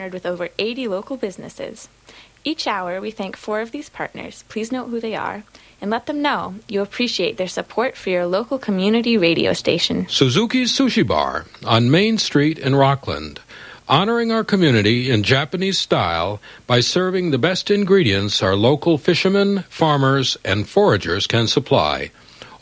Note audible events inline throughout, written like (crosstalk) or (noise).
partnered with over 80 local businesses. Each hour, we thank four of these partners. Please note who they are and let them know you appreciate their support for your local community radio station. Suzuki's Sushi Bar on Main Street in Rockland, honoring our community in Japanese style by serving the best ingredients our local fishermen, farmers, and foragers can supply.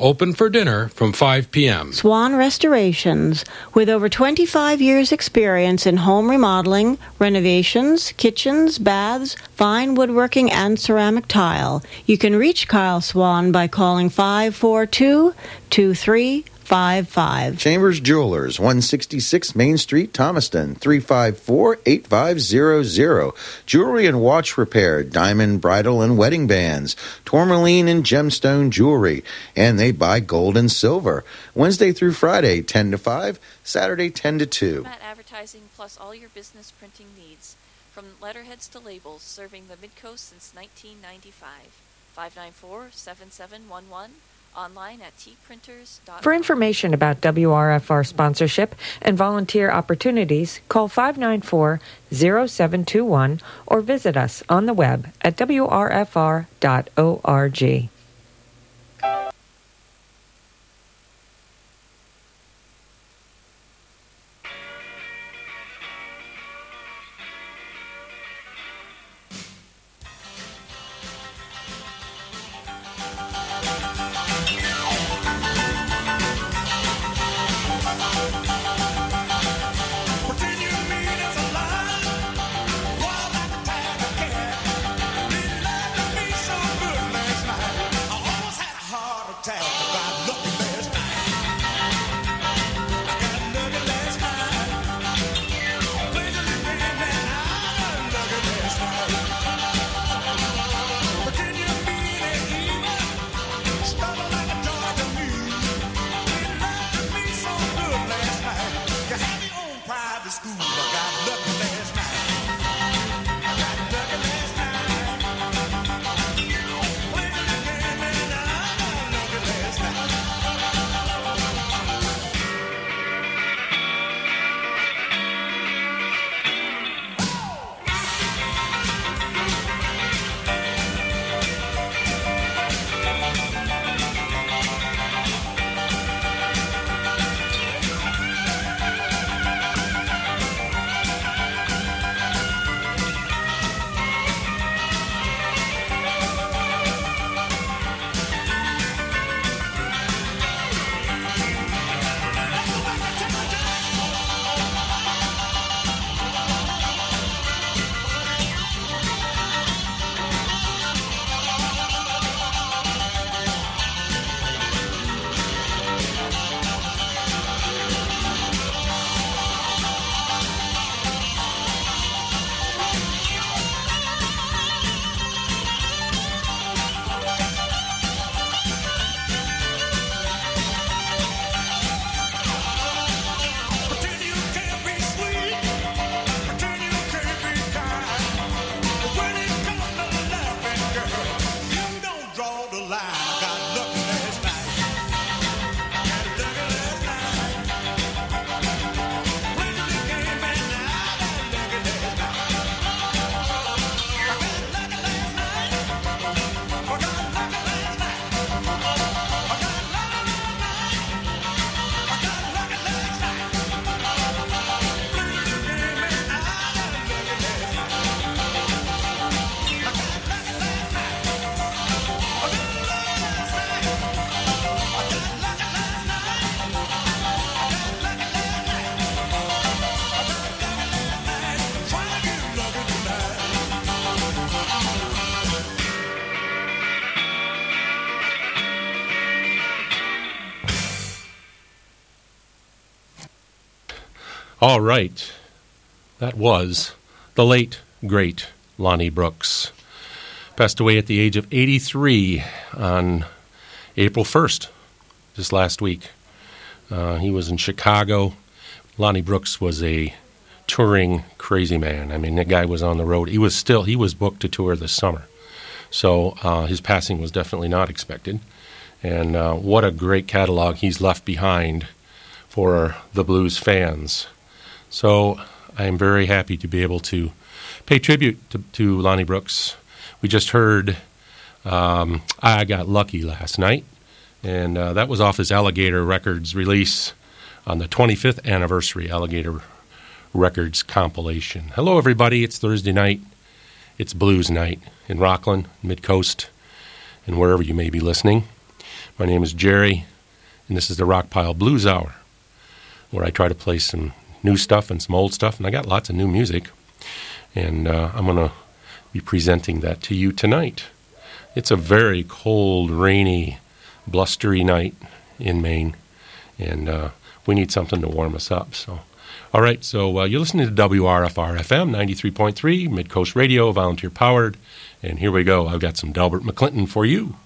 Open for dinner from 5 p.m. Swan Restorations, with over 25 years' experience in home remodeling, renovations, kitchens, baths, fine woodworking, and ceramic tile. You can reach Kyle Swan by calling 542 23 855. Chambers Jewelers, 166 Main Street, Thomaston, 354 8500. Jewelry and watch repair, diamond, bridal, and wedding bands, tourmaline and gemstone jewelry, and they buy gold and silver. Wednesday through Friday, 10 to 5, Saturday, 10 to 2. Matt Advertising plus all your business printing needs, from letterheads to labels, serving the Midcoast since 1995. 594 7711 online at tprinters.com. For information about WRFR sponsorship and volunteer opportunities, call 594 0721 or visit us on the web at wrfr.org. All right. That was the late, great Lonnie Brooks. Passed away at the age of 83 on April 1st, just last week. Uh, he was in Chicago. Lonnie Brooks was a touring crazy man. I mean, that guy was on the road. He was still, he was booked to tour this summer. So uh, his passing was definitely not expected. And uh, what a great catalog he's left behind for the blues fans. So I am very happy to be able to pay tribute to, to Lonnie Brooks. We just heard um, I Got Lucky last night, and uh, that was off his Alligator Records release on the 25th anniversary Alligator Records compilation. Hello, everybody. It's Thursday night. It's blues night in Rockland, Mid Coast, and wherever you may be listening. My name is Jerry, and this is the Rockpile Blues Hour, where I try to play some new stuff and some old stuff, and I got lots of new music. And uh, I'm going to be presenting that to you tonight. It's a very cold, rainy, blustery night in Maine, and uh, we need something to warm us up. So, all right, so uh, you're listening to WRFR FM 93.3, Mid Coast Radio, volunteer powered. And here we go. I've got some Delbert McClinton for you.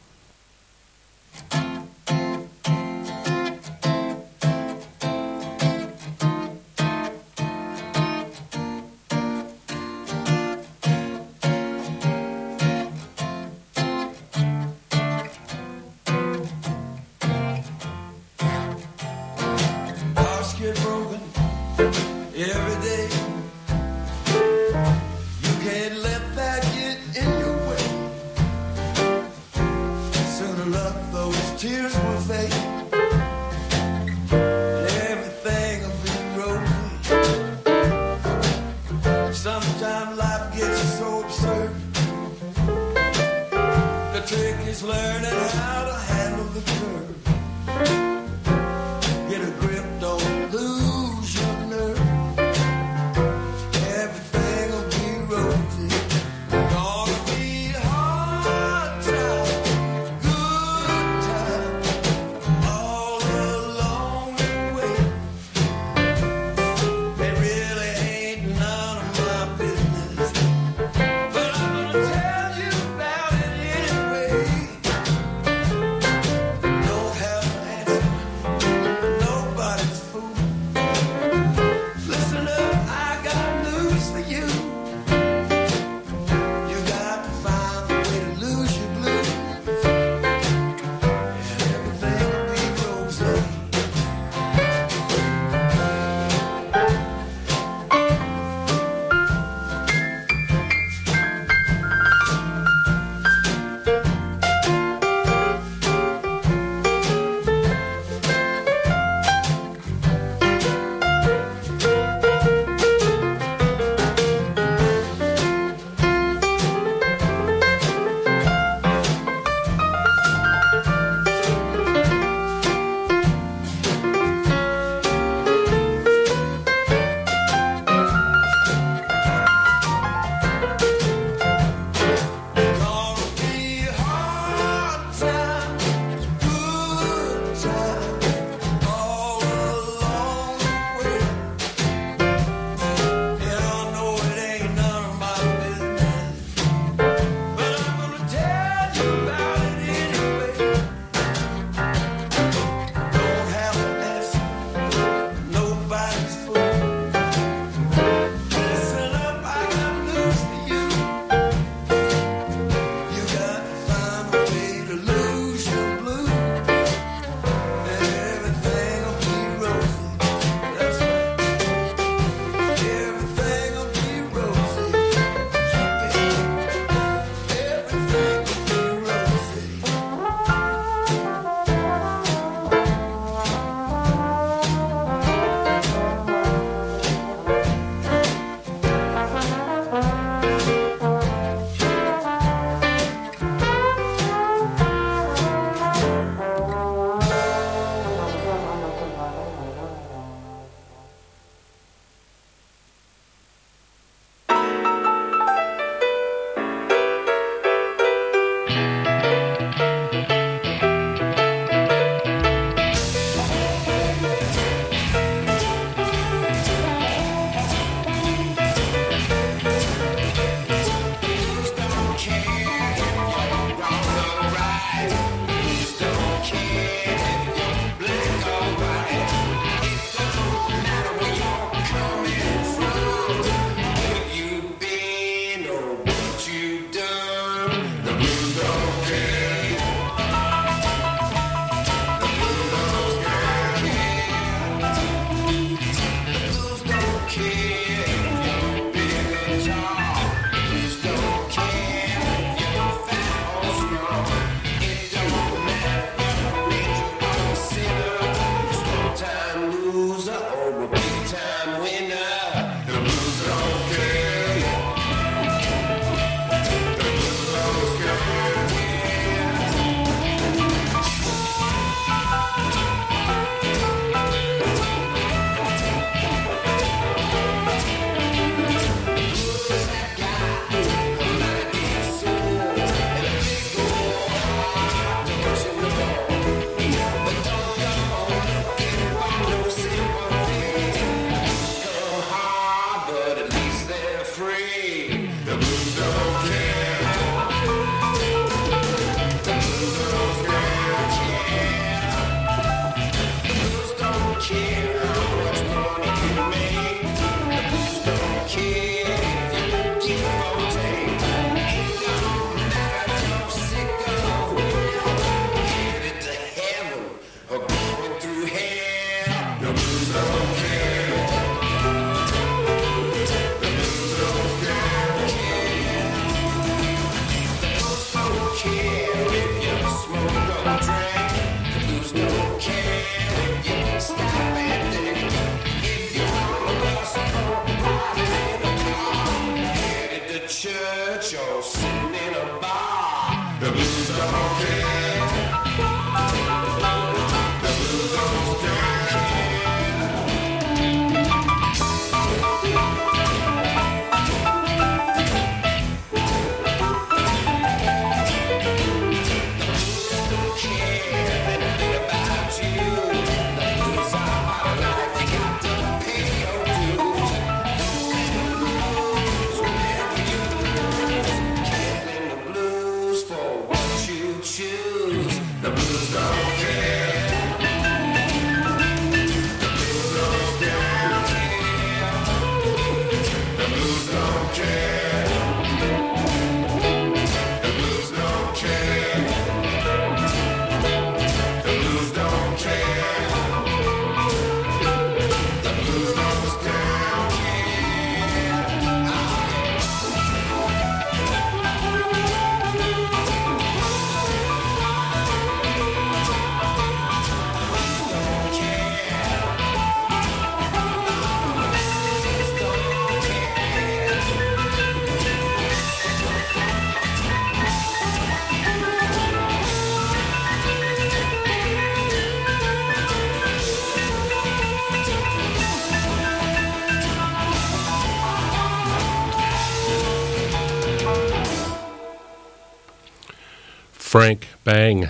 Frank Bang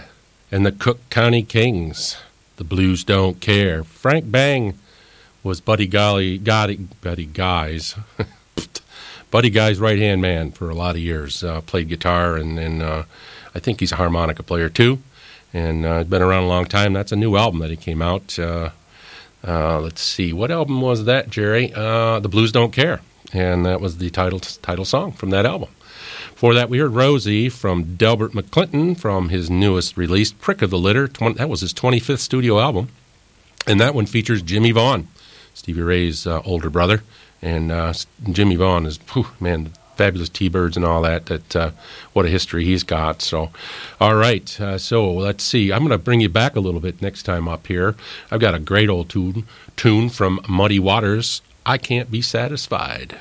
and the Cook County Kings. The Blues Don't Care. Frank Bang was Buddy Golly, Buddy Guy's, (laughs) Buddy Guy's right hand man for a lot of years. Uh, played guitar and, uh, I think he's a harmonica player too, and uh, been around a long time. That's a new album that he came out. Uh, let's see, what album was that, Jerry? The Blues Don't Care, and that was the title title song from that album. For that, we heard Rosie from Delbert McClinton from his newest release, Prick of the Litter. that was his 25th studio album. And that one features Jimmie Vaughan, Stevie Ray's uh, older brother. And uh, Jimmie Vaughan is, whew, man, fabulous T-Birds and all that. That uh, what a history he's got. So, all right. So let's see. I'm going to bring you back a little bit next time up here. I've got a great old tune tune from Muddy Waters. I can't be satisfied.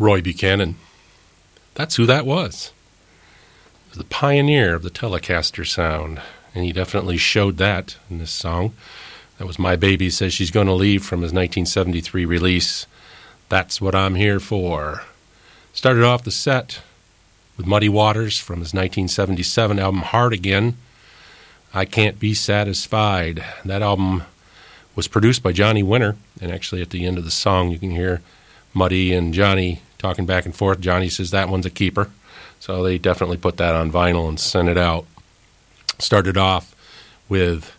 Roy Buchanan. That's who that was. was the pioneer of the Telecaster sound, and he definitely showed that in this song. That was My Baby Says She's Gonna Leave from his 1973 release. That's What I'm Here For. Started off the set with Muddy Waters from his 1977 album Hard Again. I Can't Be Satisfied. That album was produced by Johnny Winter, and actually at the end of the song you can hear Muddy and Johnny talking back and forth. Johnny says that one's a keeper. So they definitely put that on vinyl and sent it out. Started off with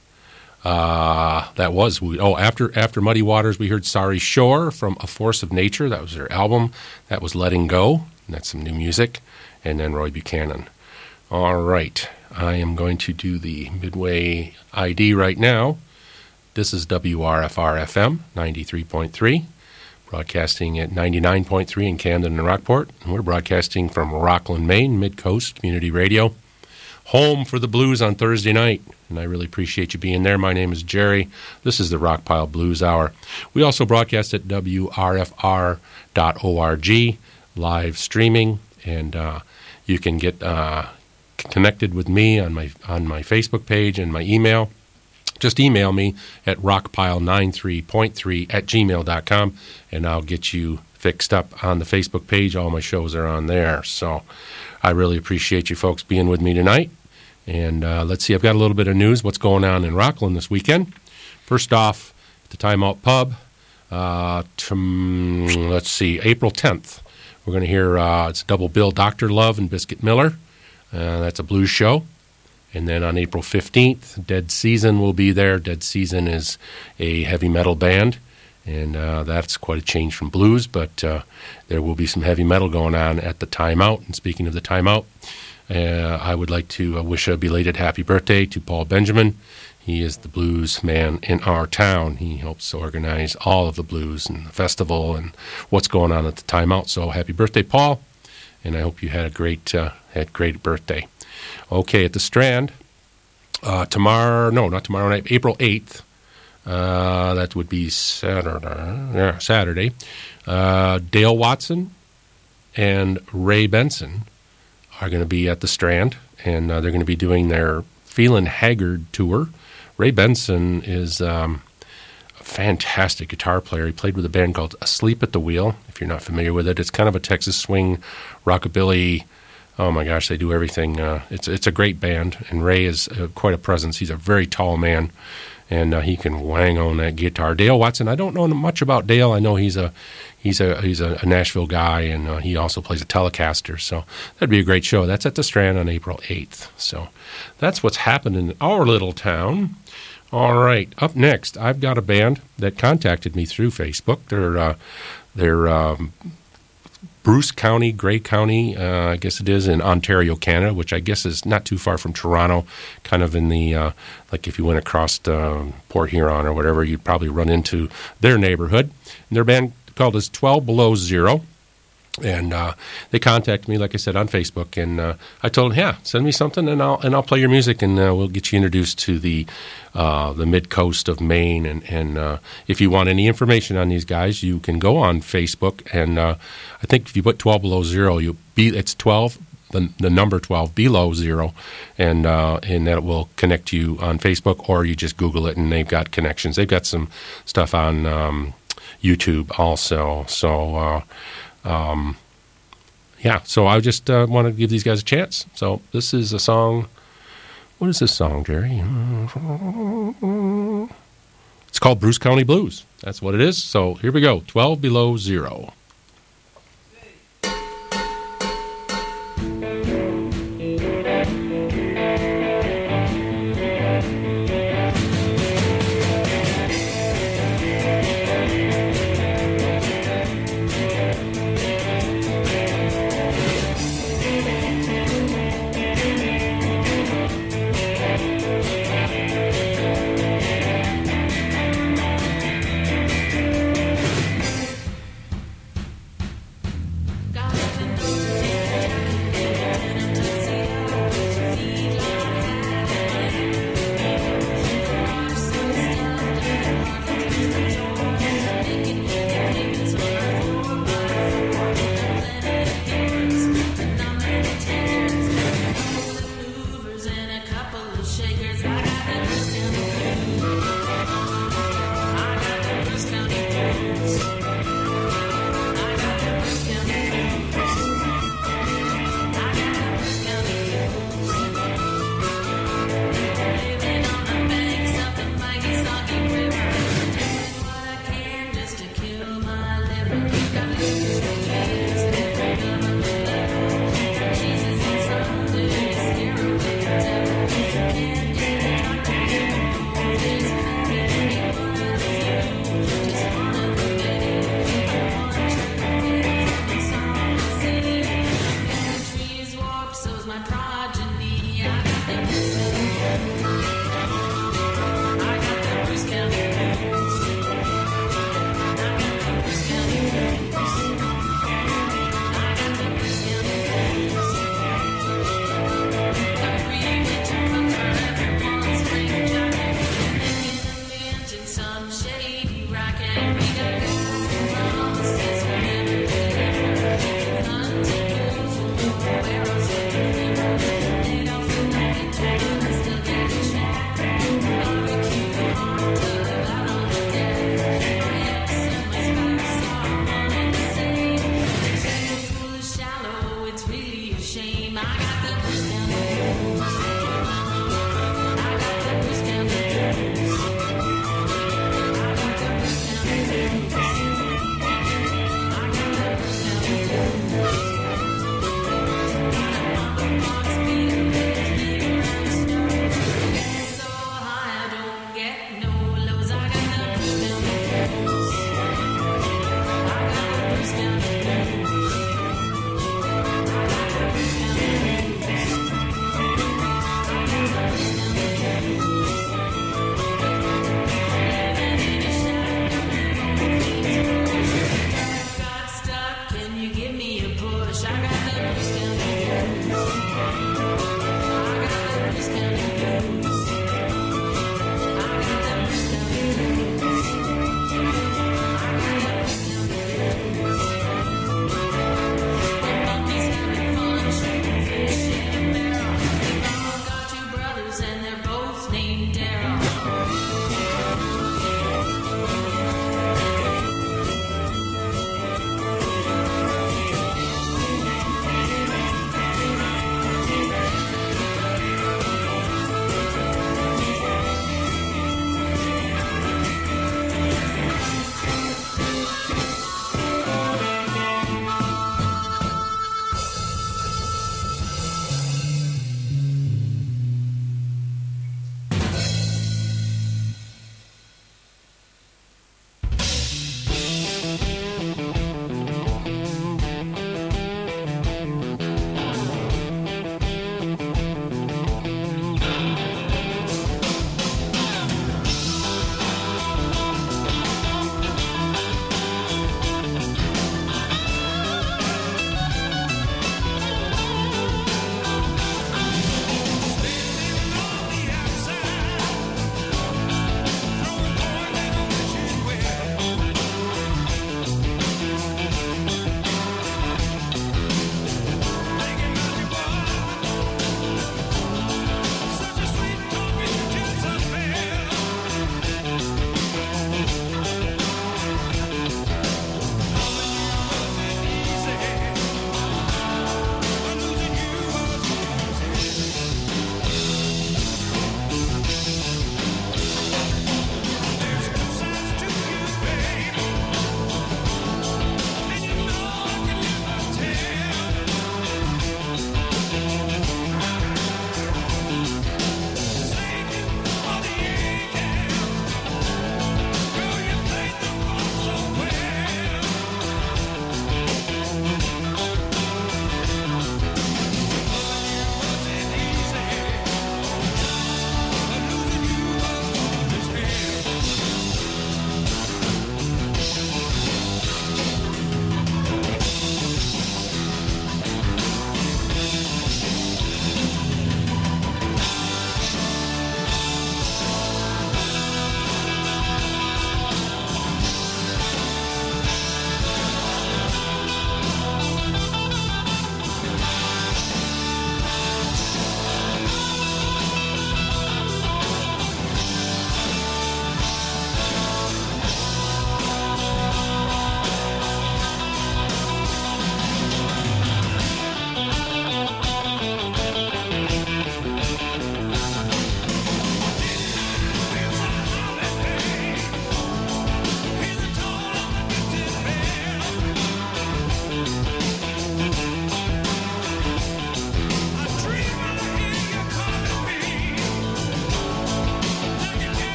uh, that was oh after after Muddy Waters we heard Sari Schorr from A Force of Nature. That was their album. That was Letting Go. that's some new music. And then Roy Buchanan. All right. I am going to do the Midway ID right now. This is WRFR FM 93.3 broadcasting at 99.3 in Camden and Rockport. And we're broadcasting from Rockland, Maine, Mid Coast Community Radio. Home for the blues on Thursday night. And I really appreciate you being there. My name is Jerry. This is the Rockpile Blues Hour. We also broadcast at WRFR.org, live streaming. And uh, you can get uh, connected with me on my, on my Facebook page and my email just email me at rockpile93.3 at gmail.com and I'll get you fixed up on the Facebook page. All my shows are on there. So I really appreciate you folks being with me tonight. And uh, let's see, I've got a little bit of news. What's going on in Rockland this weekend? First off, at the Timeout Pub. Uh, let's see, April 10th. We're going to hear uh, it's double bill Dr. Love and Biscuit Miller. that's a blues show. And then on April 15th, Dead Season will be there. Dead Season is a heavy metal band, and uh, that's quite a change from blues, but uh, there will be some heavy metal going on at the timeout. And speaking of the timeout, uh, I would like to wish a belated happy birthday to Paul Benjamin. He is the blues man in our town. He helps organize all of the blues and the festival and what's going on at the timeout. So happy birthday, Paul, and I hope you had a great, had great birthday. Okay, at the Strand, uh, tomorrow, no, not tomorrow night, April 8th, uh, that would be Saturday, yeah, Saturday, uh, Dale Watson and Ray Benson are going to be at the Strand, and they're going to be doing their Feelin' Haggard tour. Ray Benson is um, a fantastic guitar player. He played with a band called Asleep at the Wheel, if you're not familiar with it. It's kind of a Texas swing, rockabilly, oh my gosh, they do everything. Uh, it's it's a great band, and Ray is uh, quite a presence. He's a very tall man, and uh, he can wang on that guitar. Dale Watson, I don't know much about Dale. I know he's a he's a he's a, Nashville guy, and he also plays a Telecaster. So that'd be a great show. That's at the Strand on April eighth. So that's what's happened in our little town. All right, up next, I've got a band that contacted me through Facebook. They're they're um, Bruce County, Grey County, uh, I guess it is, in Ontario, Canada, which I guess is not too far from Toronto, kind of in the, uh, like if you went across uh, Port Huron or whatever, you'd probably run into their neighborhood. And their band called us 12 Below Zero. And uh, they contacted me, like I said, on Facebook, and uh, I told them, "Yeah, send me something, and I'll and I'll play your music, and uh, we'll get you introduced to the the mid coast of Maine. And, and if you want any information on these guys, you can go on Facebook, and I think if you put twelve below zero, you be it's twelve the, the number 12 below zero and uh, and that will connect you on Facebook or you just Google it and they've got connections. They've got some stuff on um, YouTube also. So uh, um, yeah, so I just uh, want to give these guys a chance. So this is a song. What is this song, Jerry? It's called Bruce County Blues. That's what it is. So here we go 12 below zero.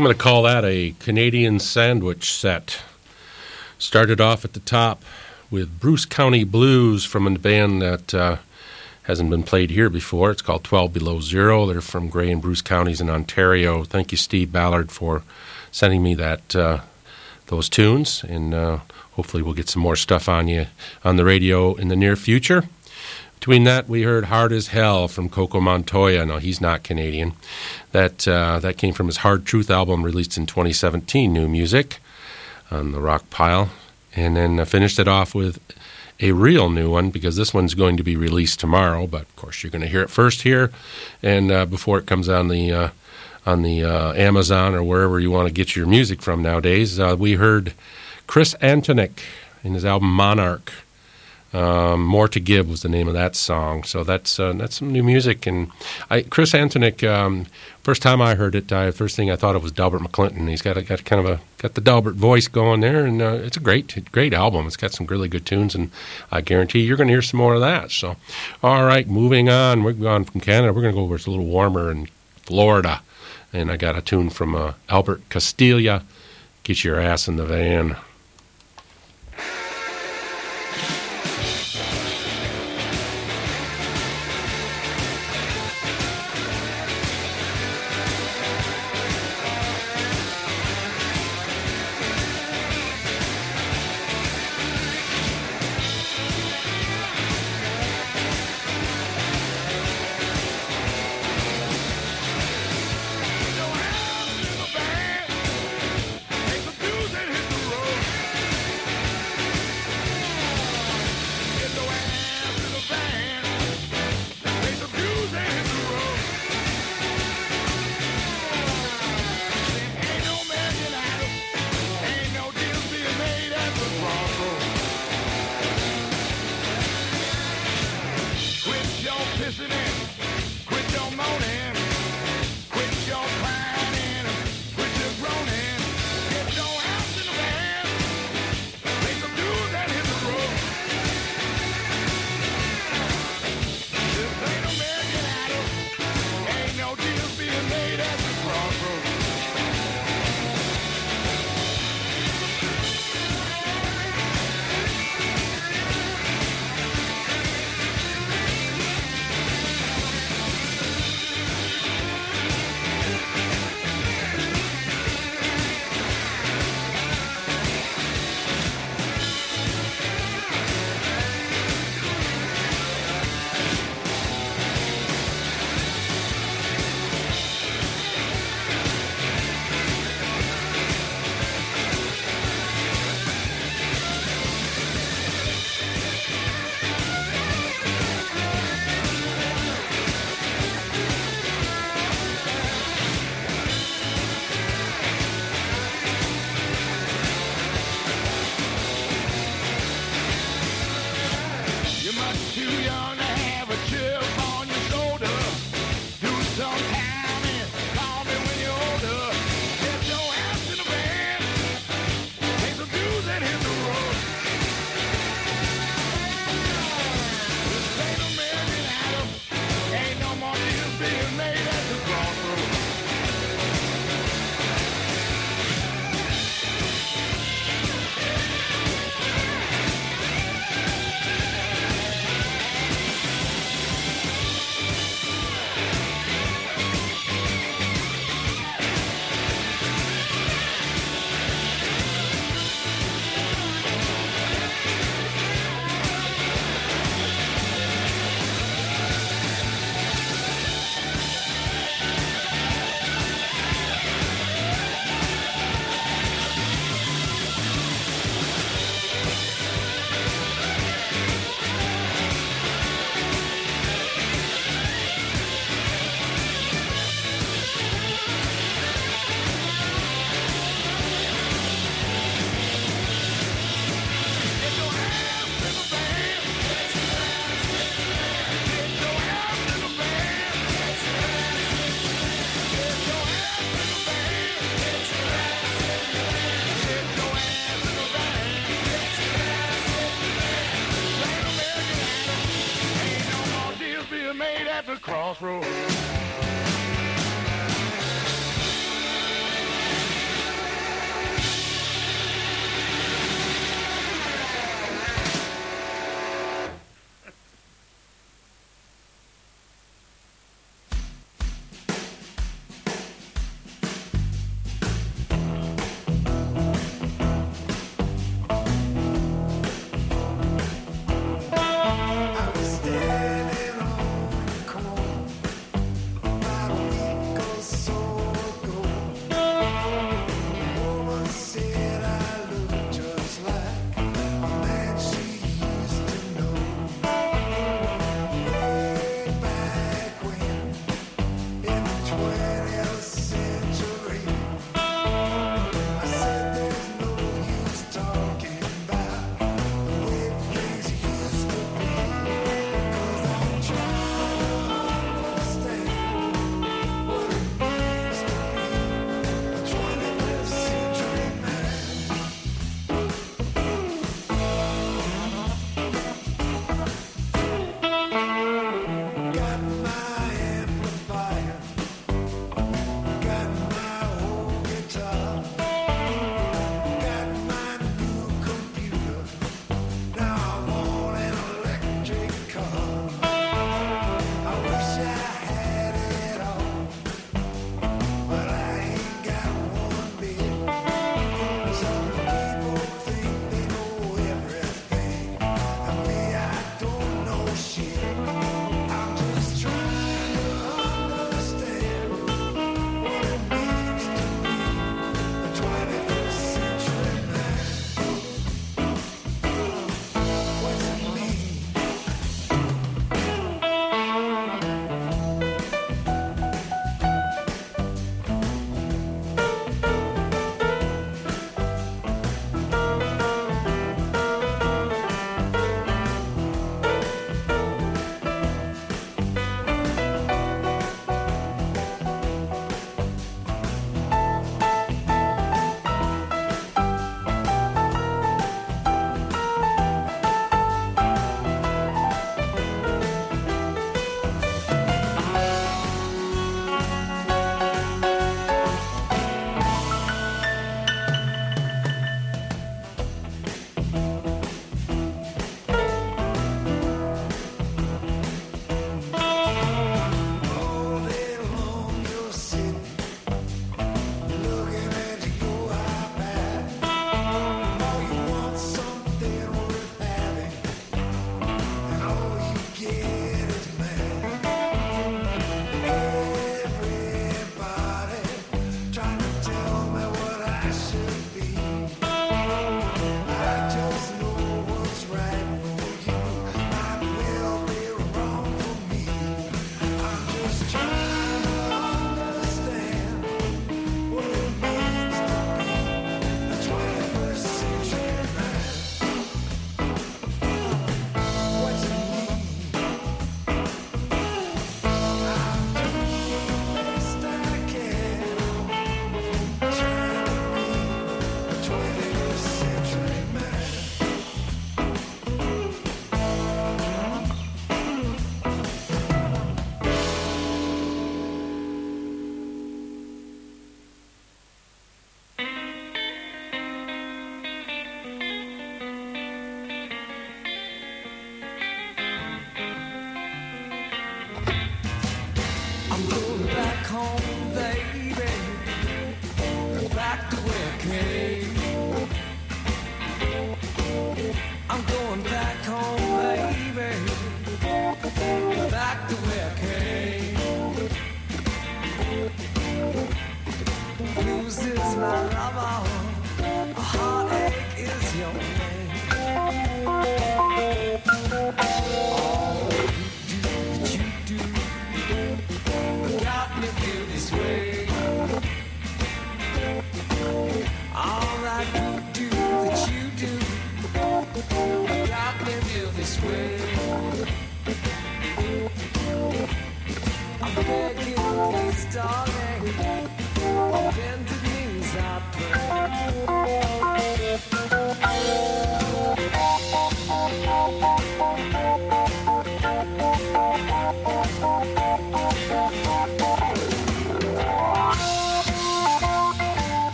I'm going to call that a Canadian sandwich set. Started off at the top with Bruce County Blues from a band that uh, hasn't been played here before. It's called 12 Below Zero. They're from Grey and Bruce counties in Ontario. Thank you, Steve Ballard, for sending me that uh, those tunes, and uh, hopefully we'll get some more stuff on you on the radio in the near future. Between that, we heard "Hard as Hell" from Coco Montoya. No, he's not Canadian. That uh, that came from his Hard Truth album, released in 2017. New music on the rock pile, and then uh, finished it off with a real new one because this one's going to be released tomorrow. But of course, you're going to hear it first here, and uh, before it comes on the uh, on the uh, Amazon or wherever you want to get your music from nowadays. We heard Chris Antonik in his album Monarch. Um, More to Give was the name of that song. So that's uh, that's some new music. And I, Chris Antonik, um, first time I heard it, I, first thing I thought of was Delbert McClinton. He's got a, got kind of a got the Delbert voice going there, and uh, it's a great great album. It's got some really good tunes, and I guarantee you're going to hear some more of that. So, all right, moving on. We're going from Canada. We're going to go where it's a little warmer in Florida, and I got a tune from uh, Albert Castiglia. Get your ass in the van.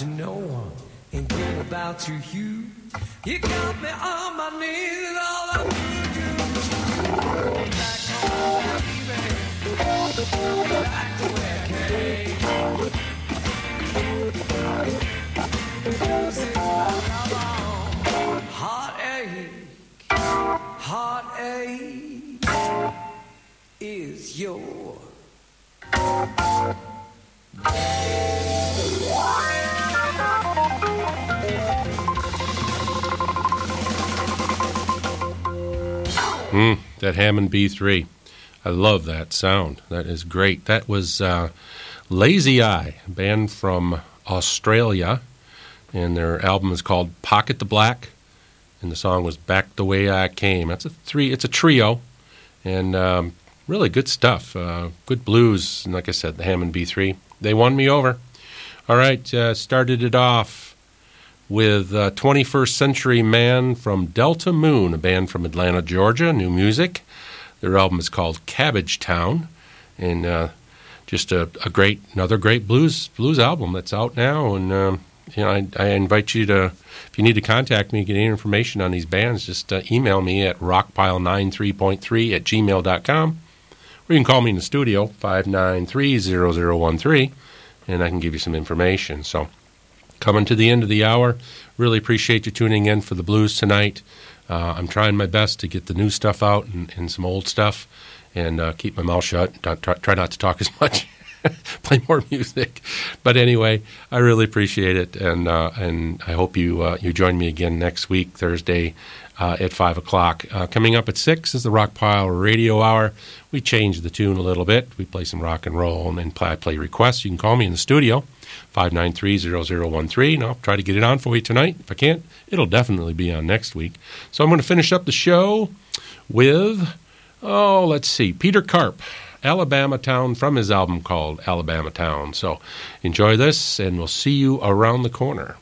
To know and go about to you. You got me on my knees and all I need you to back home. Back to where I came. Music's my love, heartache, is your. Mm, that Hammond B3. I love that sound. That is great. That was uh, Lazy Eye, band from Australia, and their album is called Pocket the Black, and the song was Back the Way I Came. That's a three. It's a trio, and um, really good stuff. Uh, good blues, and like I said, the Hammond B3. They won me over. All right, uh, started it off with uh, 21st Century Man from Delta Moon, a band from Atlanta, Georgia, new music. Their album is called Cabbage Town, and uh, just a, a, great, another great blues blues album that's out now. And um, you know, I, I, invite you to, if you need to contact me, get any information on these bands, just uh, email me at rockpile93.3 at gmail.com, or you can call me in the studio 593-0013, and I can give you some information. So coming to the end of the hour. Really appreciate you tuning in for the blues tonight. Uh, I'm trying my best to get the new stuff out and, and some old stuff and uh, keep my mouth shut. Try, try, not to talk as (laughs) much. (laughs) Play more music. But anyway, I really appreciate it. And, uh, and I hope you, uh, you join me again next week, Thursday. Uh, at 5 o'clock. Coming up at 6 is the Rock Pile Radio Hour. We change the tune a little bit. We play some rock and roll and then play, play requests. You can call me in the studio, 593-0013, and I'll try to get it on for you tonight. If I can't, it'll definitely be on next week. So I'm going to finish up the show with, oh, let's see, Peter Karp, Alabama Town, from his album called Alabama Town. So enjoy this, and we'll see you around the corner.